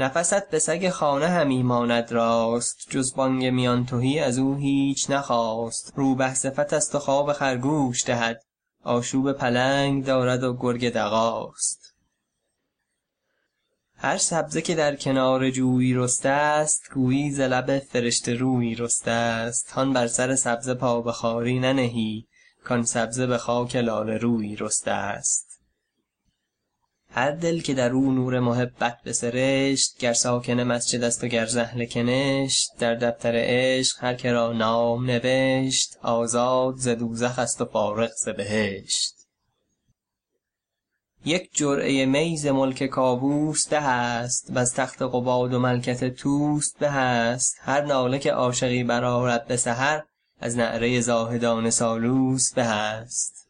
نفست به سگ خانه همی ماند راست جز بانگ میان تهی از او هیچ نخاست روبه صفت است و خواب خرگوش دهد آشوب پلنگ دارد و گرگ دغاست. هر سبزه که در کنار جویی رسته ست گویی ز لب فرشته رویی رسته ست هان بر سر سبزه پا به ننهی کان سبزه به خاک لاله رویی رسته ست هر دل که در او نور محبت بسرشت گر ساکن مسجد است و گر ز اهل کنشت در دفتر عشق هر که را نام نوشت آزاد ز دوزخ است و فارغ ز بهشت. یک جرعه می ز ملک کاووس به است وز تخت قباد و ملکت طوس به است. هر ناله که عاشقی برآرد به سحر از نعره زاهدان سالوس به است.